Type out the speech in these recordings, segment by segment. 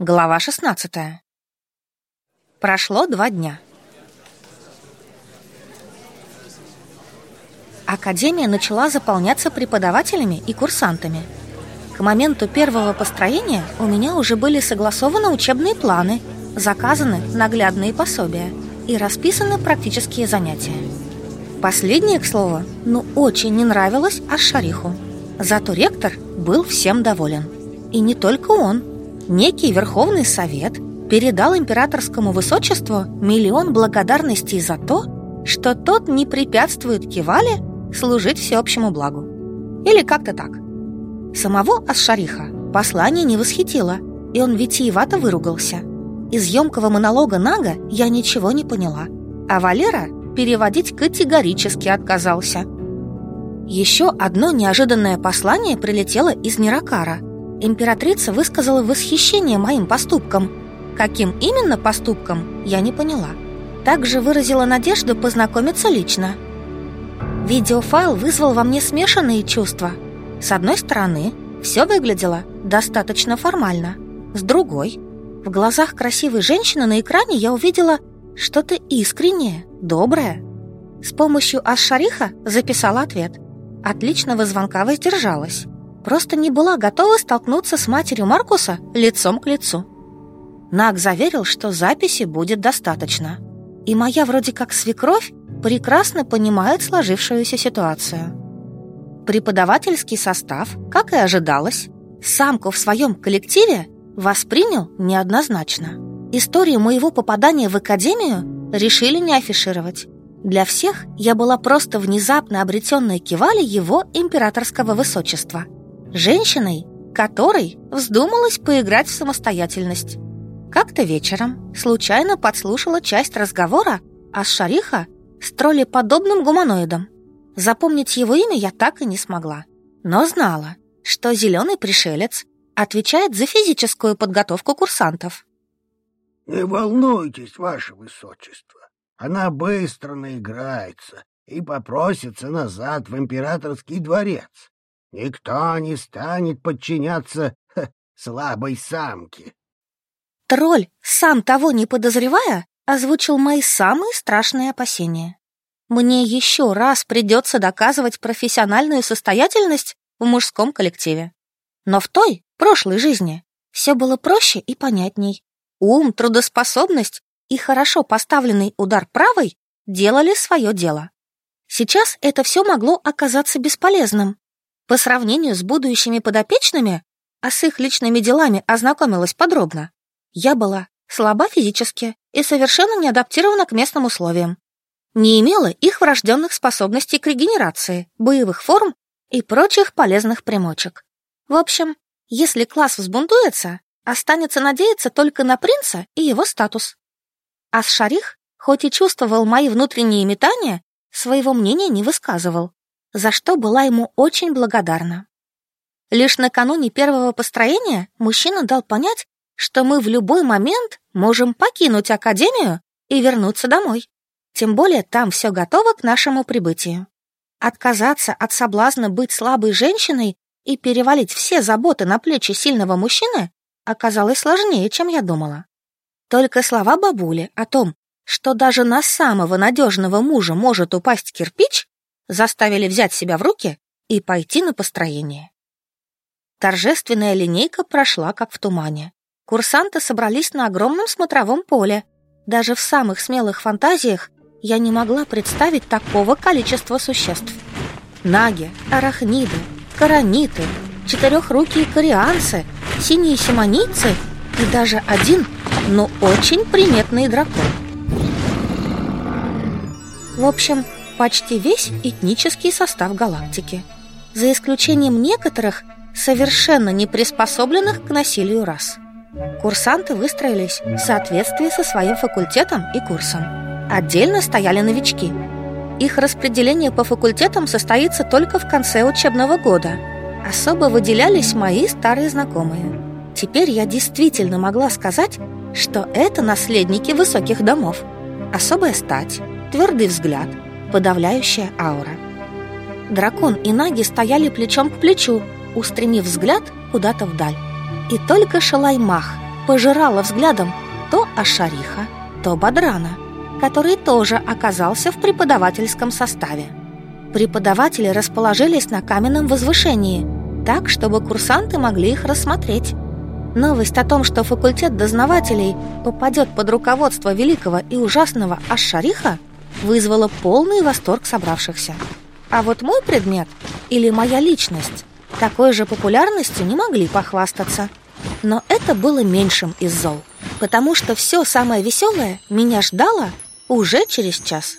Глава 16 Прошло два дня. Академия начала заполняться преподавателями и курсантами. К моменту первого построения у меня уже были согласованы учебные планы, заказаны наглядные пособия и расписаны практические занятия. Последнее, к слову, ну очень не нравилось Аш-Шариху. Зато ректор был всем доволен. И не только он – некий Верховный Совет передал императорскому высочеству миллион благодарностей за то, что тот не препятствует Кивале служить всеобщему благу. Или как-то так. Самого Асшариха послание не восхитило, и он витиевато выругался. Из емкого монолога Нага я ничего не поняла, а Валера переводить категорически отказался. Еще одно неожиданное послание прилетело из Неракара – Императрица высказала восхищение моим поступком. Каким именно поступком, я не поняла. Также выразила надежду познакомиться лично. Видеофайл вызвал во мне смешанные чувства. С одной стороны, все выглядело достаточно формально. С другой, в глазах красивой женщины на экране я увидела что-то искреннее, доброе. С помощью Аш-Шариха записала ответ. От личного звонка воздержалась просто не была готова столкнуться с матерью Маркуса лицом к лицу. Наг заверил, что записи будет достаточно. И моя вроде как свекровь прекрасно понимает сложившуюся ситуацию. Преподавательский состав, как и ожидалось, самку в своем коллективе воспринял неоднозначно. Историю моего попадания в академию решили не афишировать. Для всех я была просто внезапно обретенной кивали его императорского высочества – Женщиной, которой вздумалось поиграть в самостоятельность. Как-то вечером случайно подслушала часть разговора а Шариха с троллеподобным гуманоидом. Запомнить его имя я так и не смогла, но знала, что зеленый пришелец отвечает за физическую подготовку курсантов. «Не волнуйтесь, ваше высочество, она быстро наиграется и попросится назад в императорский дворец. Никто не станет подчиняться ха, слабой самке. Тролль, сам того не подозревая, озвучил мои самые страшные опасения. Мне еще раз придется доказывать профессиональную состоятельность в мужском коллективе. Но в той, прошлой жизни, все было проще и понятней. Ум, трудоспособность и хорошо поставленный удар правой делали свое дело. Сейчас это все могло оказаться бесполезным, по сравнению с будущими подопечными, а с их личными делами ознакомилась подробно, я была слаба физически и совершенно не адаптирована к местным условиям. Не имела их врожденных способностей к регенерации, боевых форм и прочих полезных примочек. В общем, если класс взбунтуется, останется надеяться только на принца и его статус. А Шарих, хоть и чувствовал мои внутренние метания, своего мнения не высказывал за что была ему очень благодарна. Лишь накануне первого построения мужчина дал понять, что мы в любой момент можем покинуть академию и вернуться домой. Тем более там все готово к нашему прибытию. Отказаться от соблазна быть слабой женщиной и перевалить все заботы на плечи сильного мужчины оказалось сложнее, чем я думала. Только слова бабули о том, что даже на самого надежного мужа может упасть кирпич, заставили взять себя в руки и пойти на построение. Торжественная линейка прошла как в тумане. Курсанты собрались на огромном смотровом поле. Даже в самых смелых фантазиях я не могла представить такого количества существ. Наги, арахниды, караниты, четырехрукие корианцы, синие симонийцы и даже один, но очень приметный дракон. В общем, почти весь этнический состав галактики, за исключением некоторых, совершенно не приспособленных к насилию рас. Курсанты выстроились в соответствии со своим факультетом и курсом. Отдельно стояли новички. Их распределение по факультетам состоится только в конце учебного года. Особо выделялись мои старые знакомые. Теперь я действительно могла сказать, что это наследники высоких домов. Особая стать, твердый взгляд – подавляющая аура. Дракон и Наги стояли плечом к плечу, устремив взгляд куда-то вдаль. И только Шалаймах пожирала взглядом то Ашариха, то Бадрана, который тоже оказался в преподавательском составе. Преподаватели расположились на каменном возвышении, так, чтобы курсанты могли их рассмотреть. Новость о том, что факультет дознавателей попадет под руководство великого и ужасного Аш-Шариха, вызвала полный восторг собравшихся. А вот мой предмет или моя личность такой же популярностью не могли похвастаться. Но это было меньшим из зол, потому что все самое веселое меня ждало уже через час.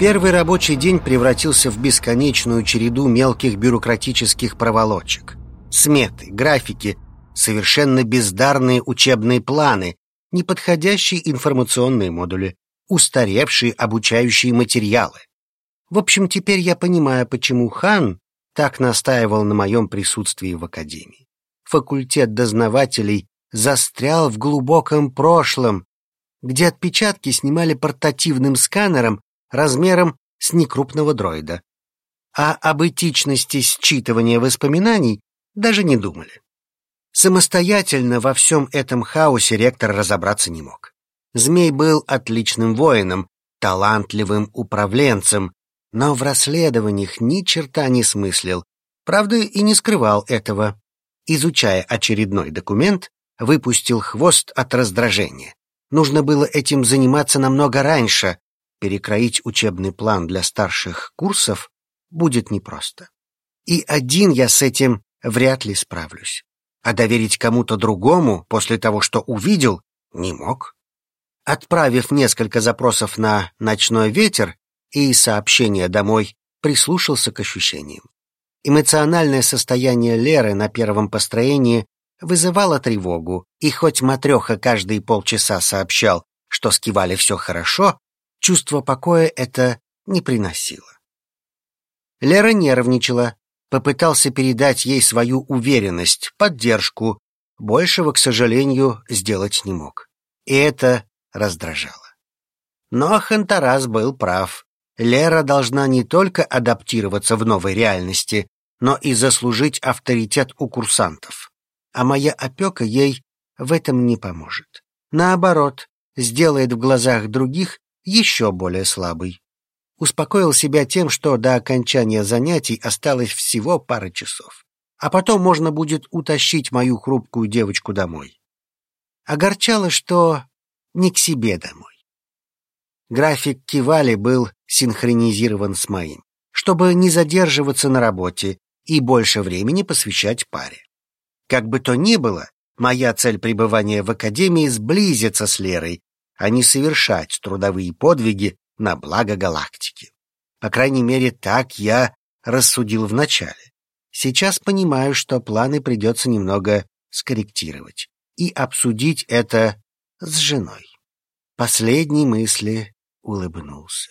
Первый рабочий день превратился в бесконечную череду мелких бюрократических проволочек. Сметы, графики, совершенно бездарные учебные планы, неподходящие информационные модули, устаревшие обучающие материалы. В общем, теперь я понимаю, почему Хан так настаивал на моем присутствии в Академии. Факультет дознавателей застрял в глубоком прошлом, где отпечатки снимали портативным сканером размером с некрупного дроида. А об этичности считывания воспоминаний даже не думали. Самостоятельно во всем этом хаосе ректор разобраться не мог. Змей был отличным воином, талантливым управленцем, но в расследованиях ни черта не смыслил, правда и не скрывал этого. Изучая очередной документ, выпустил хвост от раздражения. Нужно было этим заниматься намного раньше, перекроить учебный план для старших курсов будет непросто. И один я с этим вряд ли справлюсь. А доверить кому-то другому после того, что увидел, не мог. Отправив несколько запросов на «Ночной ветер» и сообщения домой, прислушался к ощущениям. Эмоциональное состояние Леры на первом построении вызывало тревогу, и хоть Матреха каждые полчаса сообщал, что с Кивали все хорошо, Чувство покоя это не приносило. Лера нервничала, попытался передать ей свою уверенность, поддержку. Большего, к сожалению, сделать не мог. И это раздражало. Но Хантарас был прав. Лера должна не только адаптироваться в новой реальности, но и заслужить авторитет у курсантов. А моя опека ей в этом не поможет. Наоборот, сделает в глазах других еще более слабый. Успокоил себя тем, что до окончания занятий осталось всего пара часов. А потом можно будет утащить мою хрупкую девочку домой. Огорчало, что не к себе домой. График Кивали был синхронизирован с моим, чтобы не задерживаться на работе и больше времени посвящать паре. Как бы то ни было, моя цель пребывания в академии сблизиться с Лерой а не совершать трудовые подвиги на благо галактики. По крайней мере, так я рассудил вначале. Сейчас понимаю, что планы придется немного скорректировать и обсудить это с женой. Последней мысли улыбнулся.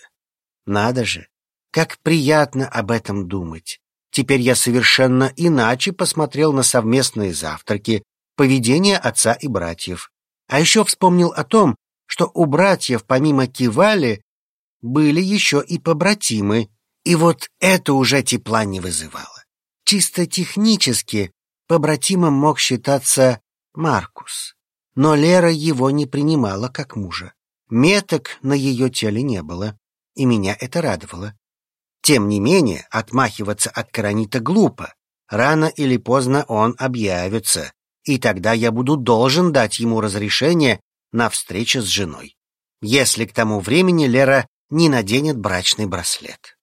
Надо же, как приятно об этом думать. Теперь я совершенно иначе посмотрел на совместные завтраки, поведение отца и братьев. А еще вспомнил о том, что у братьев помимо Кивали были еще и побратимы, и вот это уже тепла не вызывало. Чисто технически побратимом мог считаться Маркус, но Лера его не принимала как мужа. Меток на ее теле не было, и меня это радовало. Тем не менее, отмахиваться от Каранита глупо. Рано или поздно он объявится, и тогда я буду должен дать ему разрешение на встрече с женой, если к тому времени Лера не наденет брачный браслет.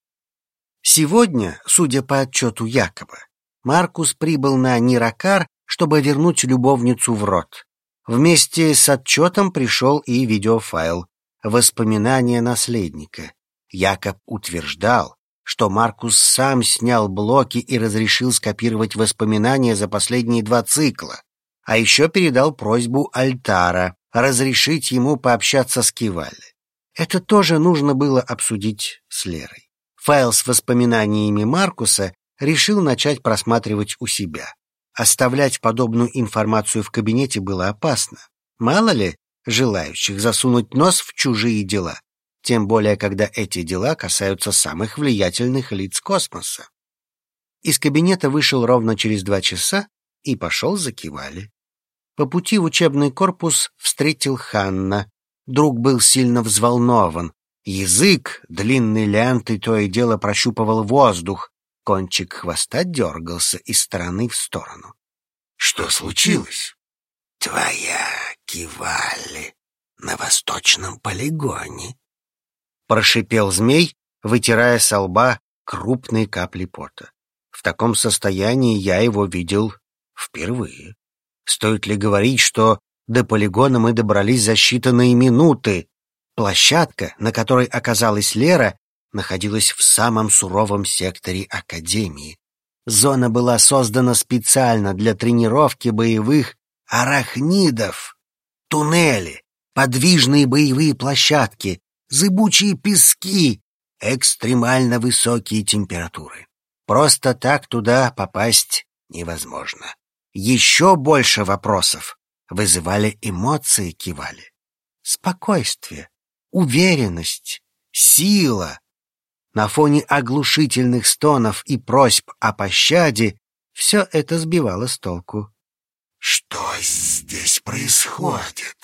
Сегодня, судя по отчету Якоба, Маркус прибыл на Ниракар, чтобы вернуть любовницу в рот. Вместе с отчетом пришел и видеофайл «Воспоминания наследника». Якоб утверждал, что Маркус сам снял блоки и разрешил скопировать воспоминания за последние два цикла, а еще передал просьбу Альтара разрешить ему пообщаться с Кивалли. Это тоже нужно было обсудить с Лерой. Файл с воспоминаниями Маркуса решил начать просматривать у себя. Оставлять подобную информацию в кабинете было опасно. Мало ли желающих засунуть нос в чужие дела. тем более когда эти дела касаются самых влиятельных лиц космоса. Из кабинета вышел ровно через два часа и пошел за Кивали. По пути в учебный корпус встретил Ханна. Друг был сильно взволнован. Язык длинной лентой то и дело прощупывал воздух. Кончик хвоста дергался из стороны в сторону. «Что случилось?» «Твоя Кивали на восточном полигоне», — прошипел змей, вытирая со лба крупные капли пота. В таком состоянии я его видел впервые. Стоит ли говорить, что до полигона мы добрались за считанные минуты? Площадка, на которой оказалась Лера, находилась в самом суровом секторе Академии. Зона была создана специально для тренировки боевых арахнидов. Туннели, подвижные боевые площадки, зыбучие пески, экстремально высокие температуры. Просто так туда попасть невозможно. Еще больше вопросов вызывали эмоции Кивали. Спокойствие, уверенность, сила. На фоне оглушительных стонов и просьб о пощаде все это сбивало с толку. «Что здесь происходит?»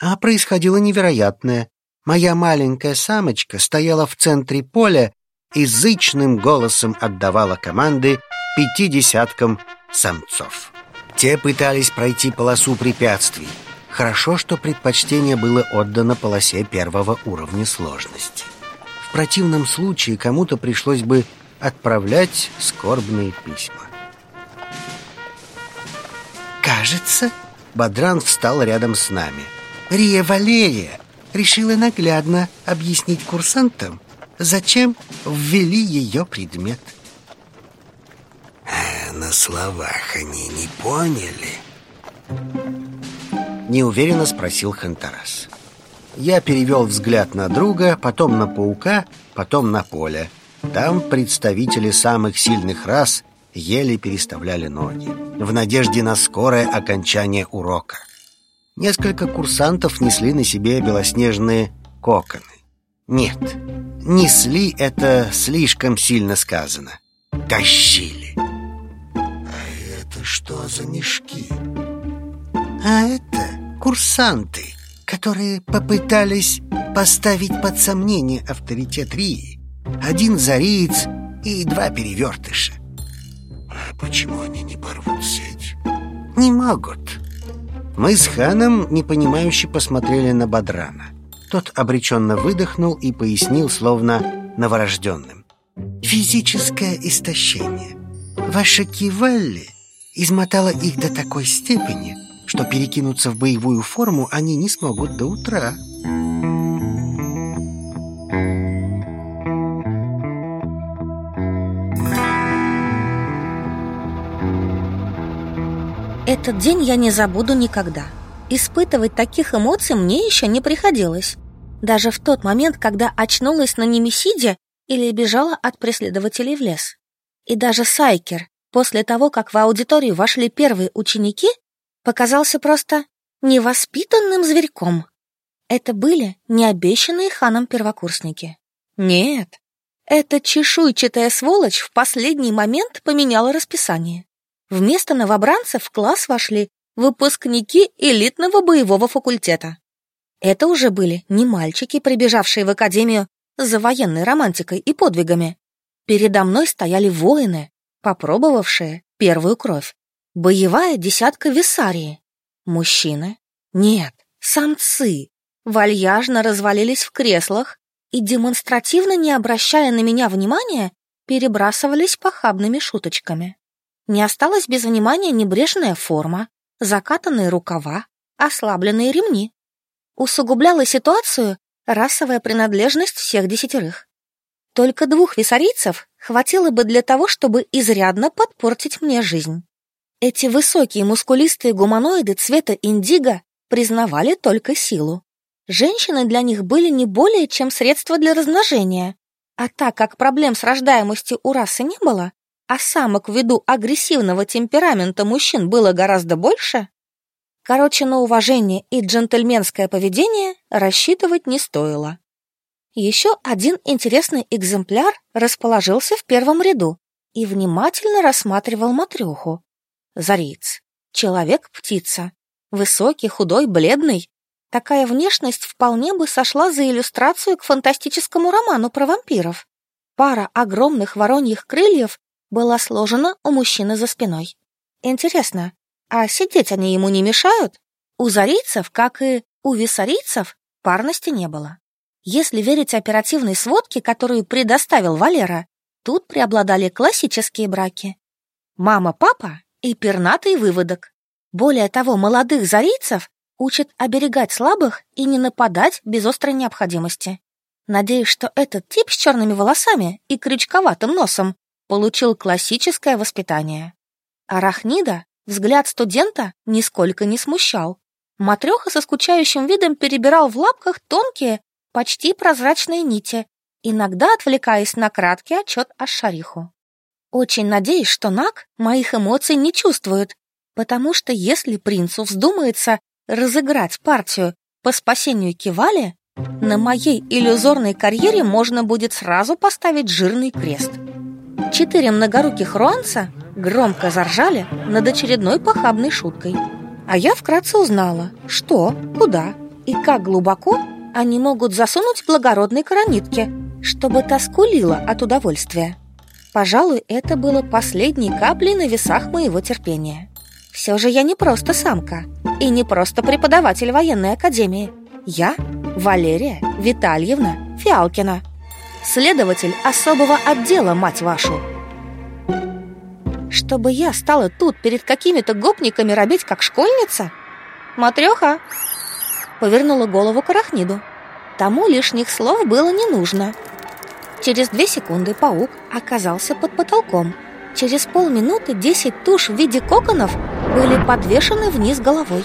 А происходило невероятное. Моя маленькая самочка стояла в центре поля и зычным голосом отдавала команды пяти десяткам самцов. Те пытались пройти полосу препятствий. Хорошо, что предпочтение было отдано полосе первого уровня сложности. В противном случае кому-то пришлось бы отправлять скорбные письма. «Кажется...» Бадран встал рядом с нами. «Рия Валерия решила наглядно объяснить курсантам, зачем ввели ее предмет. На словах они не поняли? Неуверенно спросил Хантарас. Я перевел взгляд на друга, потом на паука, потом на поле. Там представители самых сильных рас еле переставляли ноги, в надежде на скорое окончание урока. Несколько курсантов несли на себе белоснежные коконы. Нет, несли это слишком сильно сказано. Тащили. Это что за мешки? А это курсанты, которые попытались поставить под сомнение авторитет Рии. Один зариец и два перевертыша. А почему они не порвут сеть? Не могут. Мы с Ханом непонимающе посмотрели на Бадрана. Тот обреченно выдохнул и пояснил, словно новорожденным. «Физическое истощение. Ваша кивалли измотала их до такой степени, что перекинуться в боевую форму они не смогут до утра». Этот день я не забуду никогда. Испытывать таких эмоций мне еще не приходилось. Даже в тот момент, когда очнулась на Немесиде или бежала от преследователей в лес. И даже Сайкер, после того, как в аудиторию вошли первые ученики, показался просто невоспитанным зверьком. Это были не обещанные ханом первокурсники. Нет, эта чешуйчатая сволочь в последний момент поменяла расписание. Вместо новобранцев в класс вошли выпускники элитного боевого факультета. Это уже были не мальчики, прибежавшие в академию за военной романтикой и подвигами. Передо мной стояли воины, попробовавшие первую кровь. Боевая десятка висарии. Мужчины? Нет, самцы. Вальяжно развалились в креслах и, демонстративно не обращая на меня внимания, перебрасывались похабными шуточками. Не осталось без внимания небрежная форма, закатанные рукава, ослабленные ремни усугубляла ситуацию расовая принадлежность всех десятерых. Только двух висарийцев хватило бы для того, чтобы изрядно подпортить мне жизнь. Эти высокие мускулистые гуманоиды цвета индиго признавали только силу. Женщины для них были не более чем средство для размножения. А так как проблем с рождаемостью у расы не было, а самок ввиду агрессивного темперамента мужчин было гораздо больше, Короче, на уважение и джентльменское поведение рассчитывать не стоило. Еще один интересный экземпляр расположился в первом ряду и внимательно рассматривал матрюху. Зариц. Человек-птица. Высокий, худой, бледный. Такая внешность вполне бы сошла за иллюстрацию к фантастическому роману про вампиров. Пара огромных вороньих крыльев была сложена у мужчины за спиной. Интересно, а сидеть они ему не мешают? У зарийцев, как и у виссарийцев, парности не было. Если верить оперативной сводке, которую предоставил Валера, тут преобладали классические браки. Мама-папа и пернатый выводок. Более того, молодых зарийцев учат оберегать слабых и не нападать без острой необходимости. Надеюсь, что этот тип с черными волосами и крючковатым носом получил классическое воспитание. Арахнида взгляд студента нисколько не смущал. Матреха со скучающим видом перебирал в лапках тонкие, почти прозрачные нити, иногда отвлекаясь на краткий отчет о шариху. Очень надеюсь, что Нак моих эмоций не чувствует, потому что если принцу вздумается разыграть партию по спасению Кивали, на моей иллюзорной карьере можно будет сразу поставить жирный крест. Четыре многоруких руанца громко заржали над очередной похабной шуткой. А я вкратце узнала, что, куда и как глубоко они могут засунуть благородной коронитке, чтобы та скулила от удовольствия. Пожалуй, это было последней каплей на весах моего терпения. Все же я не просто самка и не просто преподаватель военной академии. Я Валерия Витальевна Фиалкина, следователь особого отдела, мать вашу. Чтобы я стала тут перед какими-то гопниками робить, как школьница? Матреха, повернула голову к арахниду. Тому лишних слов было не нужно. Через две секунды паук оказался под потолком. Через полминуты десять туш в виде коконов были подвешены вниз головой.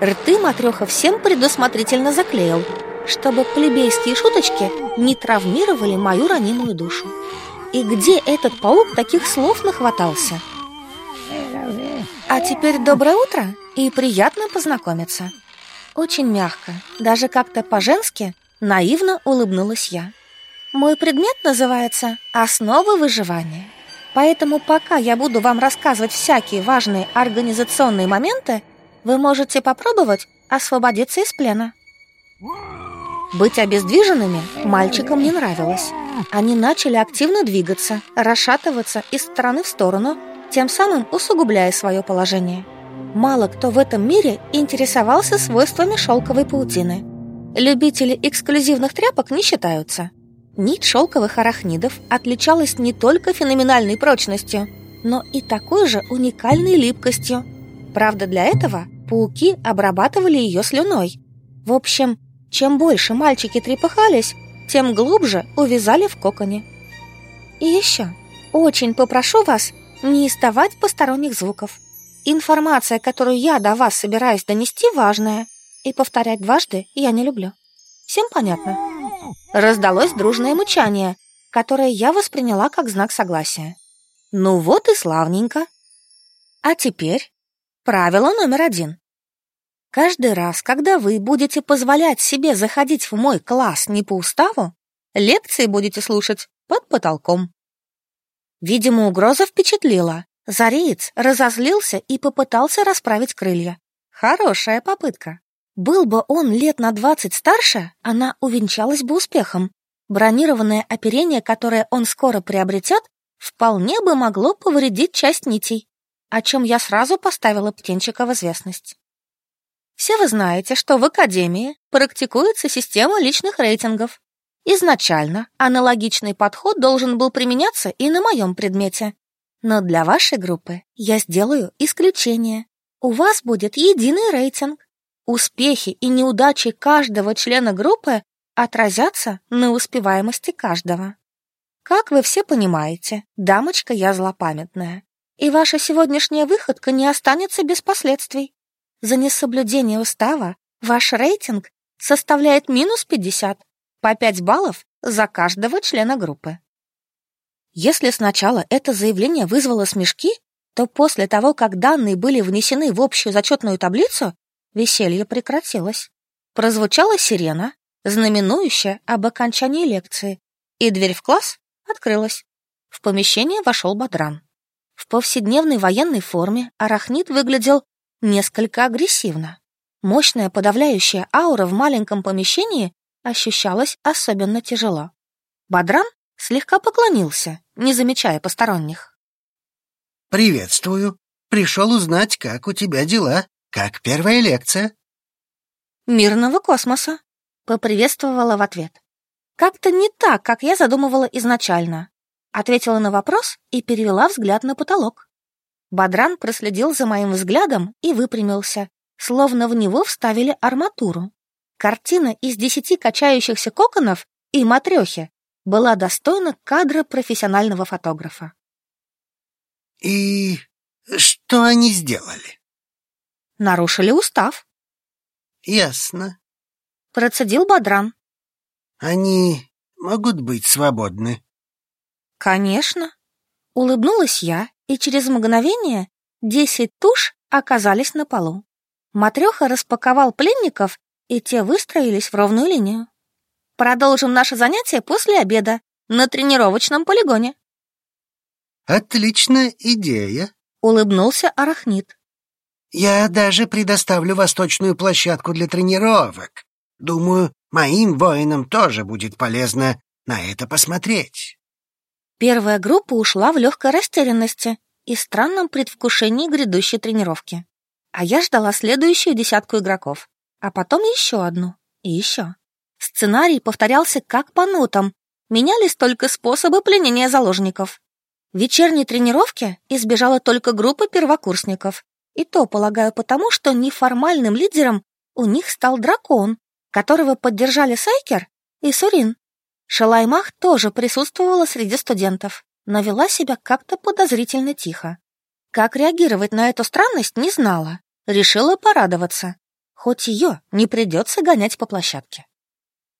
Рты матреха всем предусмотрительно заклеил, чтобы плебейские шуточки не травмировали мою ранимую душу. И где этот паук таких слов нахватался? А теперь доброе утро и приятно познакомиться. Очень мягко, даже как-то по-женски, наивно улыбнулась я. Мой предмет называется «Основы выживания». Поэтому пока я буду вам рассказывать всякие важные организационные моменты, вы можете попробовать освободиться из плена. Быть обездвиженными мальчикам не нравилось. Они начали активно двигаться, расшатываться из стороны в сторону, тем самым усугубляя свое положение. Мало кто в этом мире интересовался свойствами шелковой паутины. Любители эксклюзивных тряпок не считаются. Нить шелковых арахнидов отличалась не только феноменальной прочностью, но и такой же уникальной липкостью. Правда, для этого пауки обрабатывали ее слюной. В общем, чем больше мальчики трепыхались, тем глубже увязали в коконе. И еще, очень попрошу вас не издавать посторонних звуков. Информация, которую я до вас собираюсь донести, важная, и повторять дважды я не люблю. Всем понятно? Раздалось дружное мычание, которое я восприняла как знак согласия. Ну вот и славненько. А теперь правило номер один. Каждый раз, когда вы будете позволять себе заходить в мой класс не по уставу, лекции будете слушать под потолком. Видимо, угроза впечатлила, Зареец разозлился и попытался расправить крылья. Хорошая попытка. Был бы он лет на двадцать старше, она увенчалась бы успехом. Бронированное оперение, которое он скоро приобретет, вполне бы могло повредить часть нитей, о чем я сразу поставила птенчика в известность. Все вы знаете, что в Академии практикуется система личных рейтингов. Изначально аналогичный подход должен был применяться и на моем предмете. Но для вашей группы я сделаю исключение. У вас будет единый рейтинг. Успехи и неудачи каждого члена группы отразятся на успеваемости каждого. Как вы все понимаете, дамочка я злопамятная, и ваша сегодняшняя выходка не останется без последствий. За несоблюдение устава ваш рейтинг составляет минус 50, по 5 баллов за каждого члена группы. Если сначала это заявление вызвало смешки, то после того, как данные были внесены в общую зачетную таблицу, веселье прекратилось. Прозвучала сирена, знаменующее об окончании лекции, и дверь в класс открылась. В помещение вошел Бадран. В повседневной военной форме арахнит выглядел несколько агрессивно. Мощная подавляющая аура в маленьком помещении ощущалась особенно тяжело. Бадран слегка поклонился, не замечая посторонних. «Приветствую. Пришел узнать, как у тебя дела, как первая лекция». «Мирного космоса», — поприветствовала в ответ. «Как-то не так, как я задумывала изначально», — ответила на вопрос и перевела взгляд на потолок. Бадран проследил за моим взглядом и выпрямился, словно в него вставили арматуру. Картина из десяти качающихся коконов и матрехи была достойна кадра профессионального фотографа. «И что они сделали?» «Нарушили устав». «Ясно», — процедил Бадран. «Они могут быть свободны?» «Конечно». Улыбнулась я, и через мгновение десять туш оказались на полу. Матреха распаковал пленников, и те выстроились в ровную линию. Продолжим наше занятие после обеда на тренировочном полигоне. Отличная идея, улыбнулся Арахнит. Я даже предоставлю восточную площадку для тренировок. Думаю, моим воинам тоже будет полезно на это посмотреть. Первая группа ушла в легкой растерянности и странном предвкушении грядущей тренировки. А я ждала следующую десятку игроков, а потом еще одну и еще. Сценарий повторялся как по нотам, менялись только способы пленения заложников. Вечерней тренировке избежала только группа первокурсников. И то, полагаю, потому что неформальным лидером у них стал дракон, которого поддержали Сайкер и Сурин. Шалаймах тоже присутствовала среди студентов, но вела себя как-то подозрительно тихо. Как реагировать на эту странность, не знала. Решила порадоваться. Хоть ее не придется гонять по площадке.